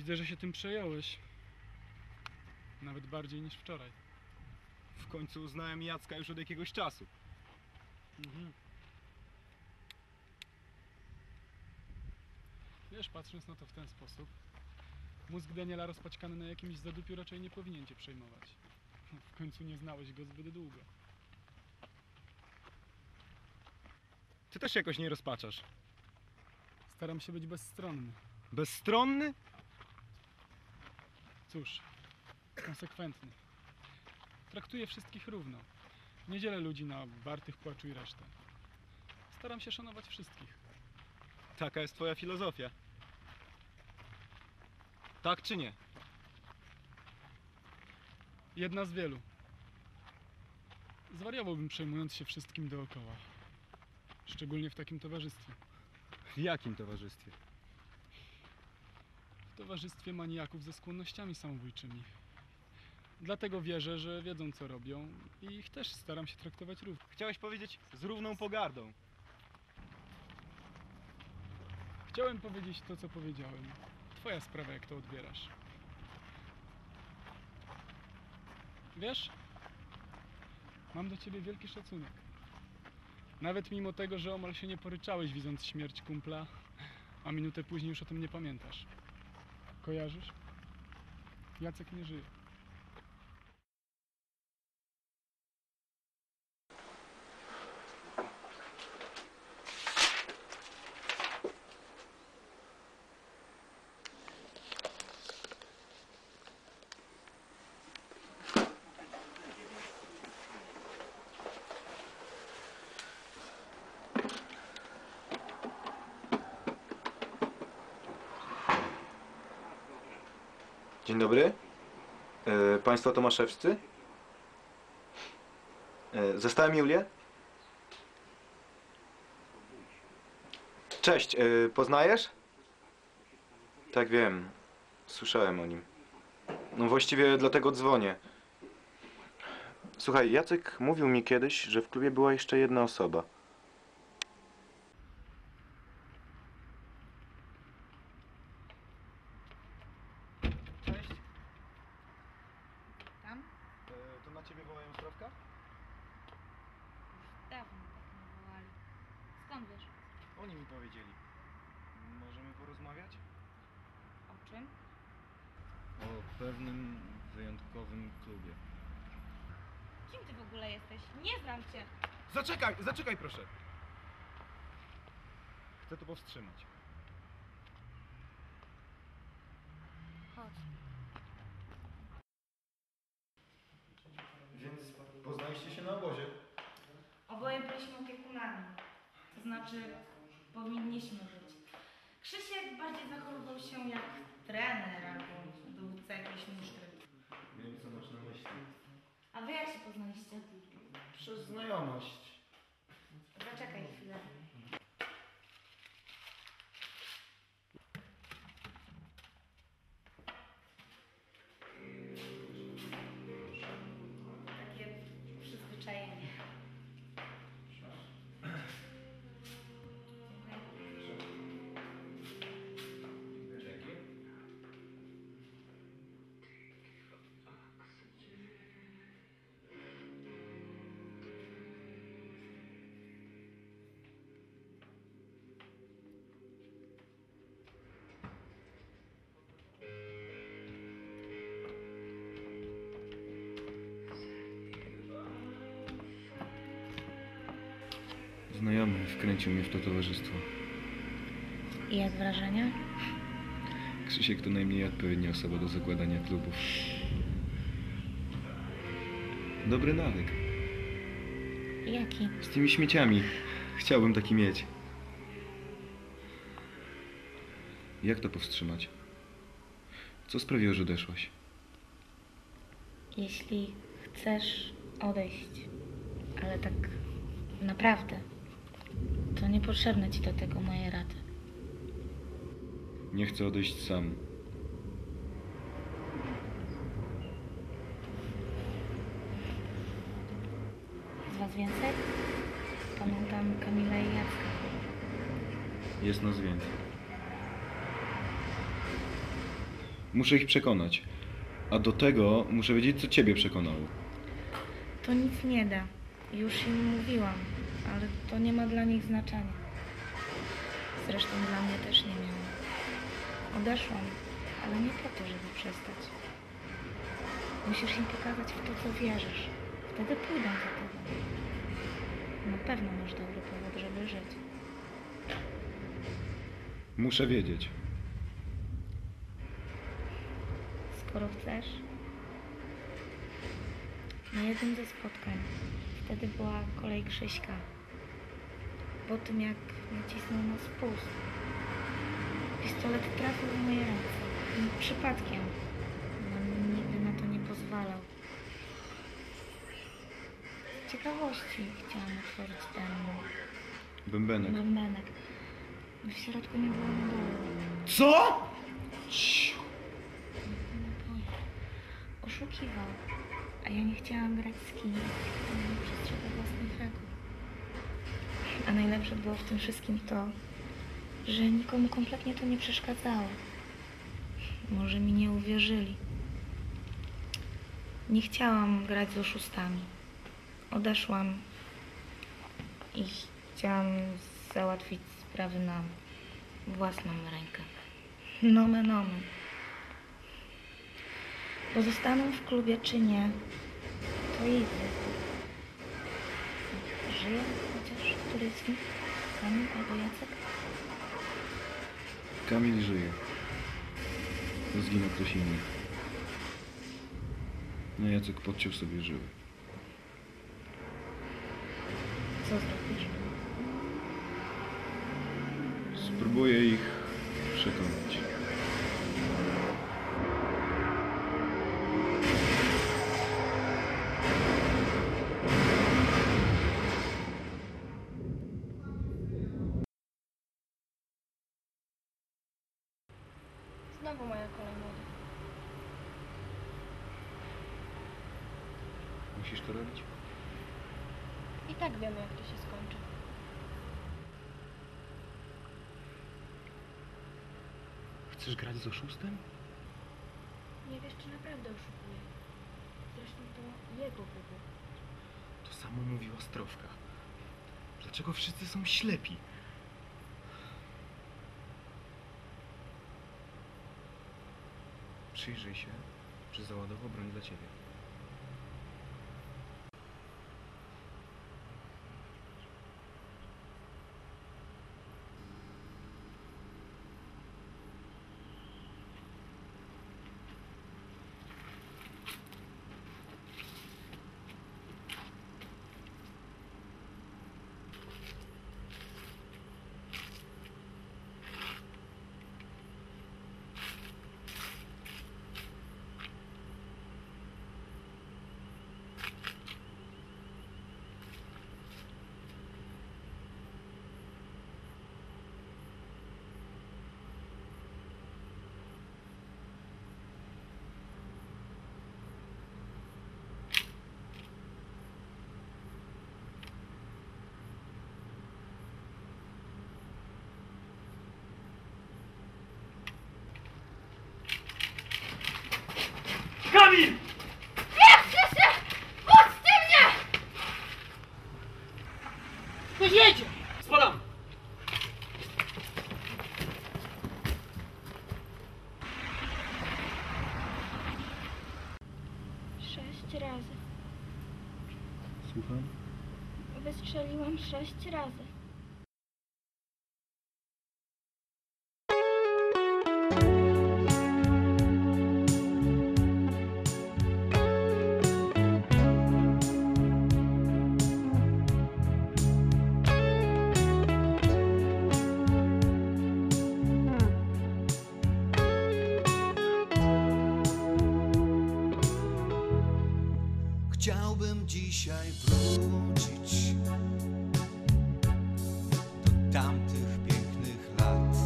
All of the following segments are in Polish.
Widzę, że się tym przejąłeś. Nawet bardziej niż wczoraj. W końcu uznałem Jacka już od jakiegoś czasu. Mhm. Wiesz, patrząc na to w ten sposób, mózg Daniela rozpaćkany na jakimś zadupiu raczej nie powinien cię przejmować. W końcu nie znałeś go zbyt długo. Ty też jakoś nie rozpaczasz. Staram się być bezstronny. Bezstronny? Cóż, konsekwentny. Traktuję wszystkich równo. Nie dzielę ludzi na wartych płaczu i resztę. Staram się szanować wszystkich. Taka jest twoja filozofia. Tak czy nie? Jedna z wielu. Zwariowałbym przejmując się wszystkim dookoła. Szczególnie w takim towarzystwie. W jakim towarzystwie? W towarzystwie maniaków ze skłonnościami samobójczymi. Dlatego wierzę, że wiedzą co robią i ich też staram się traktować równo. Chciałeś powiedzieć z równą pogardą. Chciałem powiedzieć to, co powiedziałem. Twoja sprawa, jak to odbierasz. Wiesz, mam do ciebie wielki szacunek. Nawet mimo tego, że omal się nie poryczałeś, widząc śmierć kumpla, a minutę później już o tym nie pamiętasz. Kojarzysz? Jacek nie żyje. Dzień dobry. E, państwo Tomaszewscy? E, zastałem Julię? Cześć, e, poznajesz? Tak wiem. Słyszałem o nim. No właściwie dlatego dzwonię. Słuchaj, Jacek mówił mi kiedyś, że w klubie była jeszcze jedna osoba. Cześć. Tam? E, to na ciebie wołają sprawka? Już dawno tak nie wołali. Skąd wiesz? Oni mi powiedzieli. Możemy porozmawiać? O czym? O pewnym wyjątkowym klubie. Kim ty w ogóle jesteś? Nie znam cię! Zaczekaj, zaczekaj proszę. Chcę to powstrzymać. Chodź. Więc poznaliście się na obozie? Oboje byliśmy opiekunami. To znaczy, powinniśmy być. Krzysiek bardziej zachowywał się jak trener albo dowódca jakiejś musztry. Wiem co masz na myśli. A wy jak się poznaliście? Przez znajomość. Zaczekaj Znajomy wkręcił mnie w to towarzystwo. I jak wrażenia? Krzysiek to najmniej odpowiednia osoba do zakładania klubów. Dobry nawyk. Jaki? Z tymi śmieciami. Chciałbym taki mieć. Jak to powstrzymać? Co sprawiło, że odeszłaś? Jeśli chcesz odejść, ale tak naprawdę, to niepotrzebne ci do tego moje rady. Nie chcę odejść sam. Z was więcej? Pamiętam Kamila i Jacka. Jest nas więcej. Muszę ich przekonać. A do tego muszę wiedzieć, co ciebie przekonało. To nic nie da. Już im mówiłam, ale to nie ma dla nich znaczenia. Zresztą dla mnie też nie miało. Odeszłam, ale nie po to, żeby przestać. Musisz im pokazać w to, co wierzysz. Wtedy pójdą za tobą. Na pewno masz dobry powód, żeby żyć. Muszę wiedzieć. Skoro chcesz. Na jednym ze spotkań, wtedy była kolej Krzyśka. Po tym jak nacisnął na spust, pistolet trafił w moje ręce. Przypadkiem. On nigdy na to nie pozwalał. Z ciekawości chciałam otworzyć ten Bębenek. bębenek. W środku nie było naboju. Co? Oszukiwał, a ja nie chciałam grać z kimś, kto nie przestrzega własnych reguł. A najlepsze było w tym wszystkim to, że nikomu kompletnie to nie przeszkadzało. Może mi nie uwierzyli. Nie chciałam grać z oszustami. Odeszłam i chciałam załatwić sprawy na własną rękę. Nomen omen. Pozostaną w klubie czy nie, to wybór. Żyje chociaż któryś z nich? Kamil albo Jacek? Kamil żyje. Zginął ktoś inny. No Jacek podciął sobie żyły. Co zrobisz? Spróbuję ich przekonać. Znowu moja kolej młody. Musisz to robić? I tak wiemy, jak to się skończy. Chcesz grać z oszustem? Nie wiesz, czy naprawdę oszukuje. Zresztą to jego wybór. To samo mówiła Strowka. Dlaczego wszyscy są ślepi? Przyjrzyj się, czy załadował broń dla ciebie. Kamil! Ktoś jedzie! Spadam! Sześć razy. Słucham? Wystrzeliłam sześć razy. Dzisiaj wrócić do tamtych pięknych lat.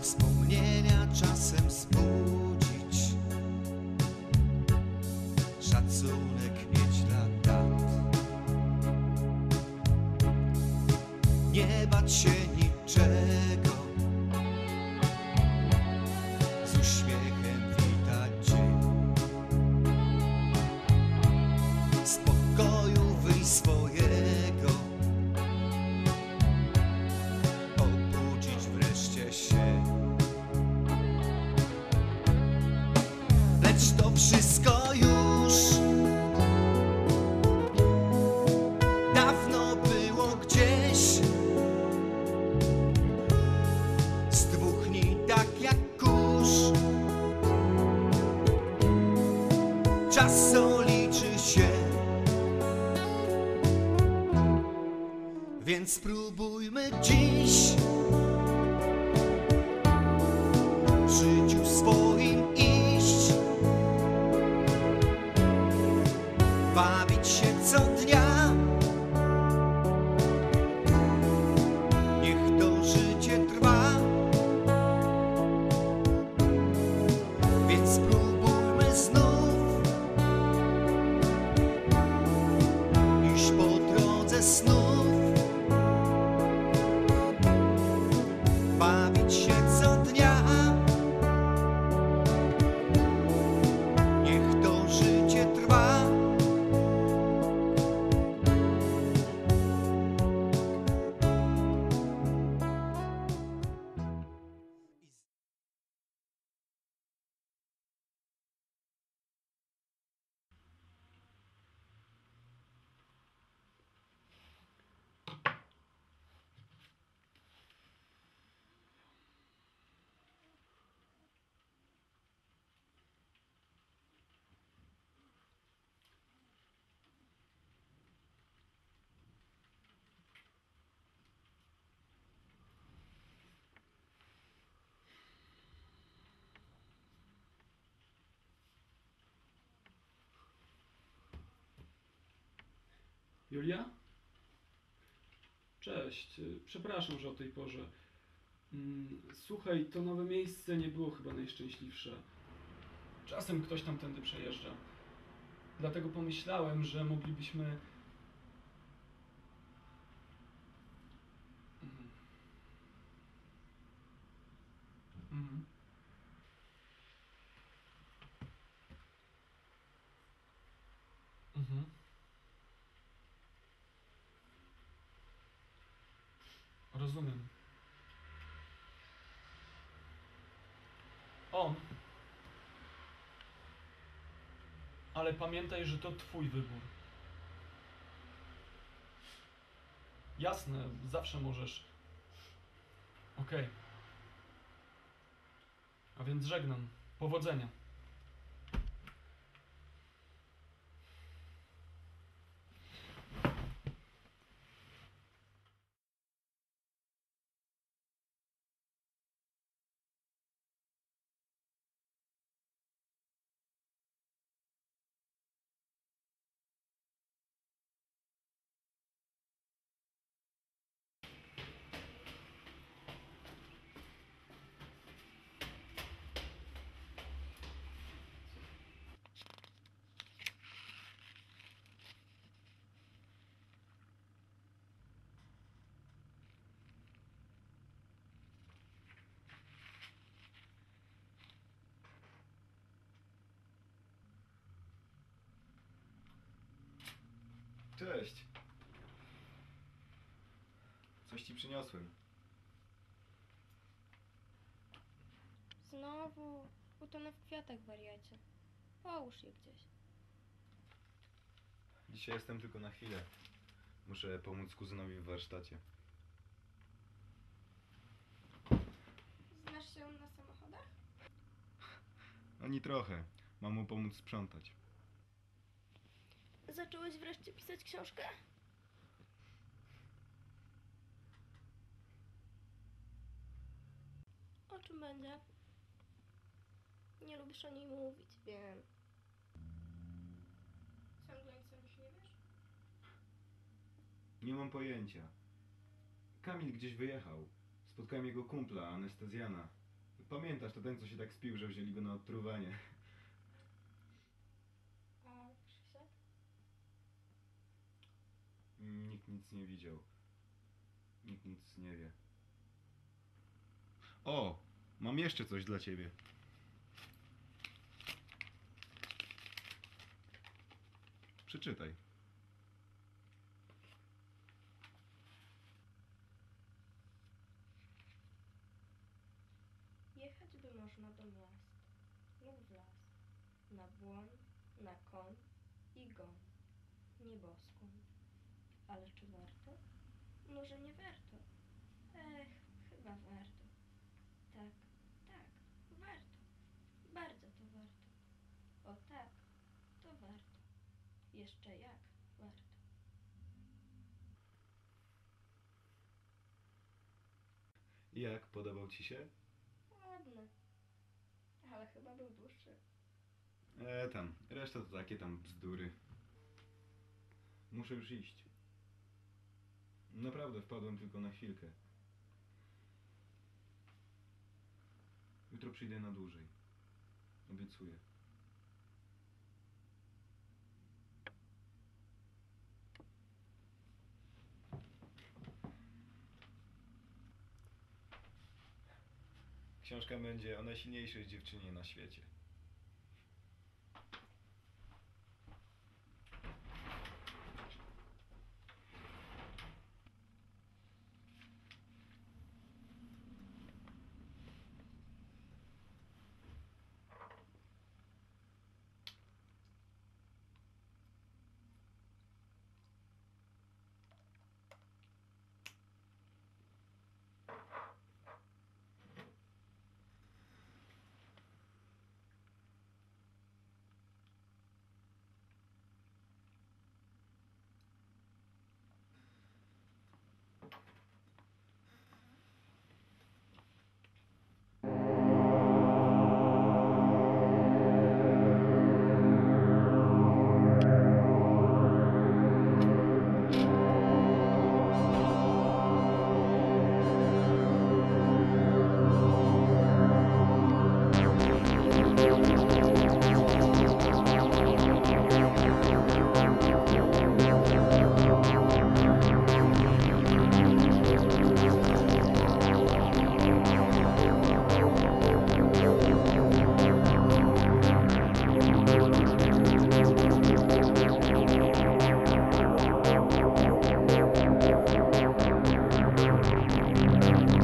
Wspomnienia czasem zbudzić, szacunek mieć dla dat. Nie bać się Julia? Cześć, y, przepraszam, że o tej porze. Mm, Słuchaj, to nowe miejsce nie było chyba najszczęśliwsze. Czasem ktoś tam tędy przejeżdża. Dlatego pomyślałem, że moglibyśmy. Mhm. Mhm. Mhm. Rozumiem. On. Ale pamiętaj, że to twój wybór. Jasne, zawsze możesz. Okej. A więc żegnam. Powodzenia. Cześć. Coś ci przyniosłem. Znowu utonę w kwiatach, wariacie. Połóż je gdzieś. Dzisiaj jestem tylko na chwilę. Muszę pomóc kuzynowi w warsztacie. Znasz się na samochodach? Ani trochę. Mam mu pomóc sprzątać. Zacząłeś wreszcie pisać książkę? O czym będzie? Nie lubisz o niej mówić, wiem. Ciągle nic o nich nie wiesz? Nie mam pojęcia. Kamil gdzieś wyjechał. Spotkałem jego kumpla, anestezjana. Pamiętasz to ten, co się tak spił, że wzięli go na odtruwanie. Nikt nic nie widział. Nikt nic nie wie. O! Mam jeszcze coś dla ciebie. Przeczytaj. Jechać by można do miast lub w las, na błoń, na koń i gon, nieboskłon. Może nie warto. Ech, chyba warto. Tak, tak, warto. Bardzo to warto. O tak, to warto. Jeszcze jak warto. Jak podobał ci się? Ładne. Ale chyba był dłuższy. E tam, reszta to takie tam bzdury. Muszę już iść. Naprawdę wpadłem tylko na chwilkę. Jutro przyjdę na dłużej. Obiecuję. Książka będzie o najsilniejszej dziewczynie na świecie.